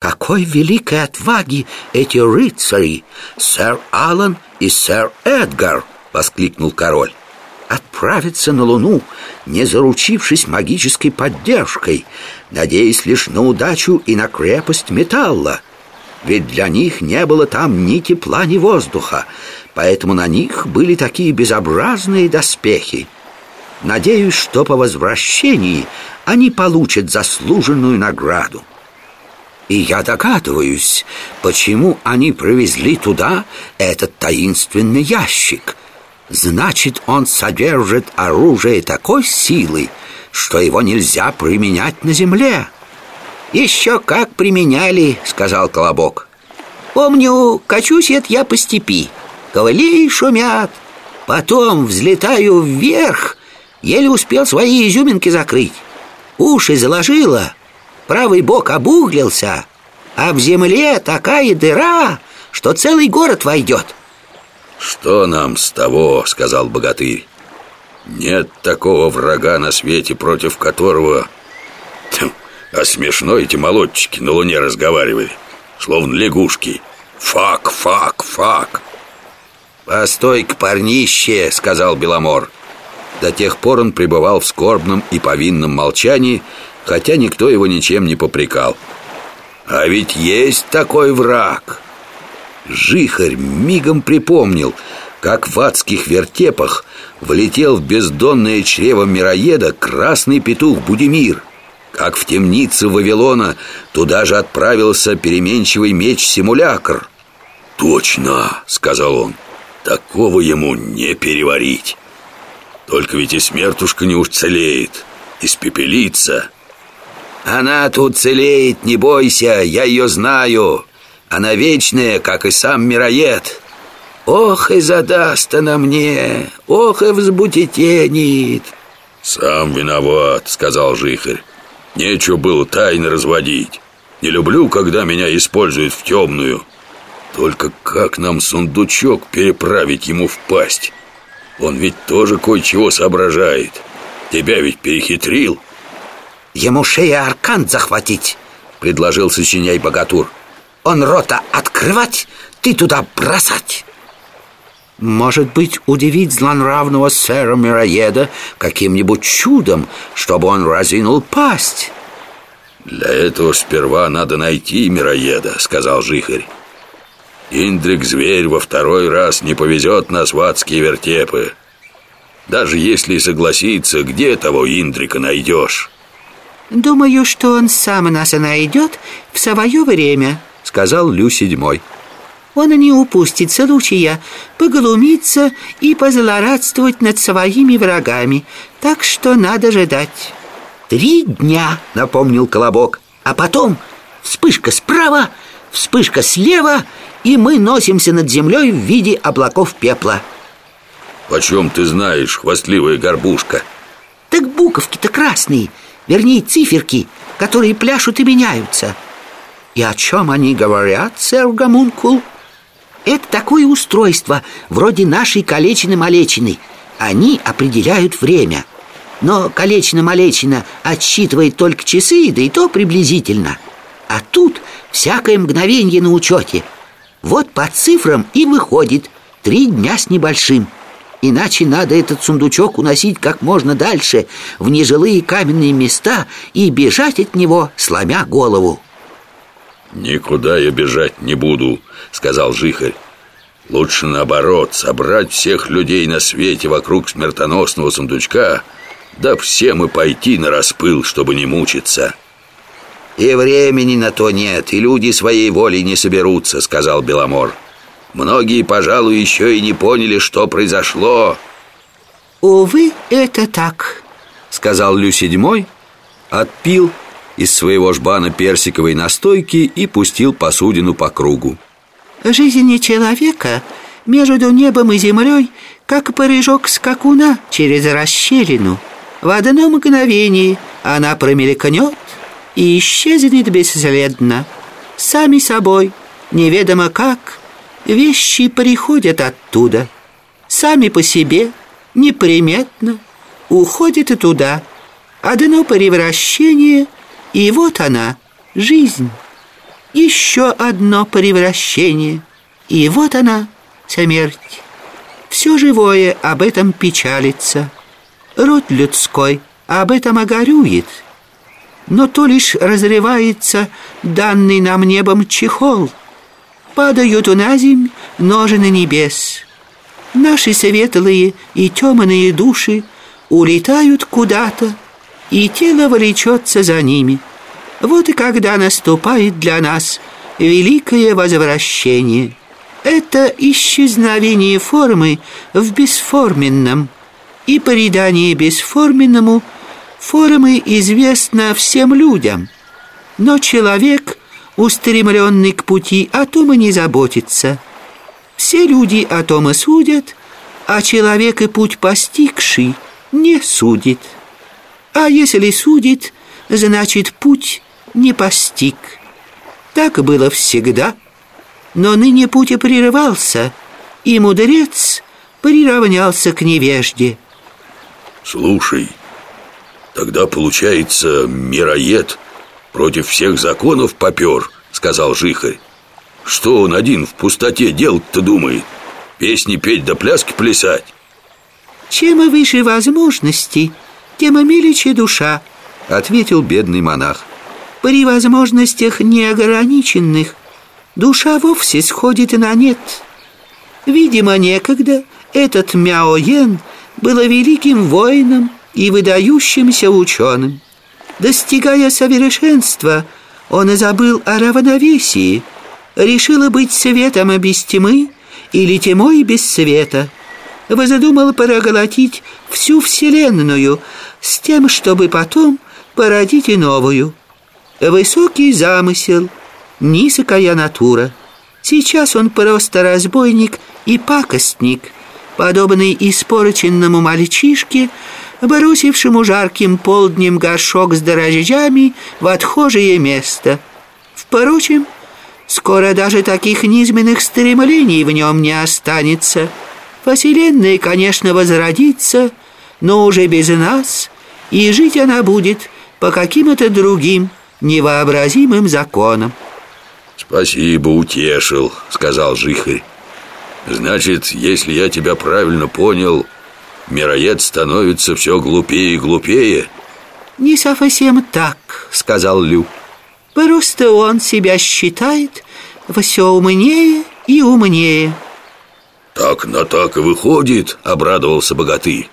Какой великой отваги эти рыцари, сэр Аллан и сэр Эдгар, воскликнул король. Отправиться на Луну, не заручившись магической поддержкой, надеясь лишь на удачу и на крепость металла. Ведь для них не было там ни тепла, ни воздуха, поэтому на них были такие безобразные доспехи. Надеюсь, что по возвращении они получат заслуженную награду. И я догадываюсь, почему они привезли туда этот таинственный ящик. Значит, он содержит оружие такой силы, что его нельзя применять на земле. «Еще как применяли», — сказал Колобок. «Помню, качусь это я по степи. Ковыли шумят. Потом взлетаю вверх, еле успел свои изюминки закрыть. Уши заложило, правый бок обуглился, а в земле такая дыра, что целый город войдет. «Что нам с того?» — сказал богатырь. «Нет такого врага на свете, против которого...» А смешно эти молодчики на луне разговаривали, словно лягушки. «Фак, фак, фак!» «Постой-ка, парнище!» — сказал Беломор. До тех пор он пребывал в скорбном и повинном молчании, хотя никто его ничем не попрекал. А ведь есть такой враг. Жихарь мигом припомнил, как в адских вертепах влетел в бездонное чрево мироеда красный петух Будимир, как в темнице Вавилона туда же отправился переменчивый меч-симулякр. «Точно!» — сказал он. «Такого ему не переварить. Только ведь и смертушка не уцелеет, испепелится». Она тут целеет, не бойся, я ее знаю. Она вечная, как и сам мироед. Ох, и задаст она мне, ох, и взбутетенит. Сам виноват, сказал Жихарь. Нечего было тайны разводить. Не люблю, когда меня используют в темную. Только как нам сундучок переправить ему в пасть? Он ведь тоже кое-чего соображает. Тебя ведь перехитрил. Ему шея аркан захватить Предложил сочиняй богатур Он рота открывать, ты туда бросать может быть, удивить злонравного сэра Мироеда каким-нибудь чудом, чтобы он разинул пасть? «Для этого сперва надо найти Мироеда», — сказал Жихарь. «Индрик-зверь во второй раз не повезет нас в адские вертепы. Даже если и согласится, где того Индрика найдешь?» «Думаю, что он сам нас и найдет в свое время», — сказал Лю седьмой. «Он не упустит случая поглумиться и позлорадствовать над своими врагами, так что надо ждать». «Три дня», — напомнил Колобок, «а потом вспышка справа, вспышка слева, и мы носимся над землей в виде облаков пепла». «Почем ты знаешь, хвастливая горбушка?» «Так буковки-то красные». Вернее, циферки, которые пляшут и меняются. И о чем они говорят, сэр Гомункул? Это такое устройство, вроде нашей калечины-малечины Они определяют время. Но калечина-малечина отсчитывает только часы, да и то приблизительно. А тут всякое мгновение на учете Вот по цифрам и выходит три дня с небольшим Иначе надо этот сундучок уносить как можно дальше В нежилые каменные места И бежать от него, сломя голову. «Никуда я бежать не буду», — сказал Жихарь. Лучше наоборот, собрать всех людей на свете вокруг смертоносного сундучка Да всем и пойти на распыл, чтобы не мучиться «И времени на то нет, и люди своей волей не соберутся», — сказал Беломор Многие, пожалуй, еще и не поняли, что произошло. «Увы, это так», — сказал Лю седьмой Отпил из своего жбана персиковой настойки и пустил посудину по кругу. «Жизнь человека между небом и землей Как порыжок скакуна через расщелину. В одно мгновение она промелькнет И исчезнет бесследно. Сами собой, неведомо как Вещи приходят оттуда Сами по себе, неприметно Уходят и туда Одно превращение И вот она, жизнь Еще одно превращение. И вот она, смерть. Все живое об этом печалится. Род людской об этом огорюет. Но то лишь разрывается данный нам небом чехол. Падают на земь ножины небес. Наши светлые и темные души улетают куда-то, и тело влечется за ними. Вот и когда наступает для нас великое возвращение. Это исчезновение формы в бесформенном, и предание бесформенному формы известно всем людям. Но человек, устремленный к пути, о том и не заботится. Все люди о том и судят, а человек и путь постигший не судит. А если судит, значит путь не постиг. Так было всегда, но ныне путь и прерывался, и мудрец приравнялся к невежде. Слушай, тогда получается мироед против всех законов попер, сказал Жихарь. Что он один в пустоте делать-то думает? Песни петь да пляски плясать? Чем выше возможности, тем миличе душа, ответил бедный монах. При возможностях неограниченных душа вовсе сходит на нет. Видимо, некогда этот Мяоен был великим воином и выдающимся ученым. Достигая совершенства, он забыл о равновесии, решил быть светом без тьмы или тьмой без света. Возадумал проглотить всю Вселенную с тем, чтобы потом породить и новую. Высокий замысел, низкая натура. Сейчас он просто разбойник и пакостник, подобный испорченному мальчишке, бросившему жарким полднем горшок с дрожжами в отхожее место. Впрочем, скоро даже таких низменных стремлений в нем не останется. Вселенная, конечно, возродится, но уже без нас, и жить она будет по каким-то другим, невообразимым законам. «Спасибо, утешил», — сказал Жихарь. «Значит, если я тебя правильно понял, мироед становится все глупее и глупее?» «Не совсем так», — сказал Лю. «Просто он себя считает все умнее и умнее». «Так на так и выходит», — обрадовался богатырь.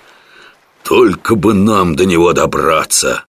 «Только бы нам до него добраться».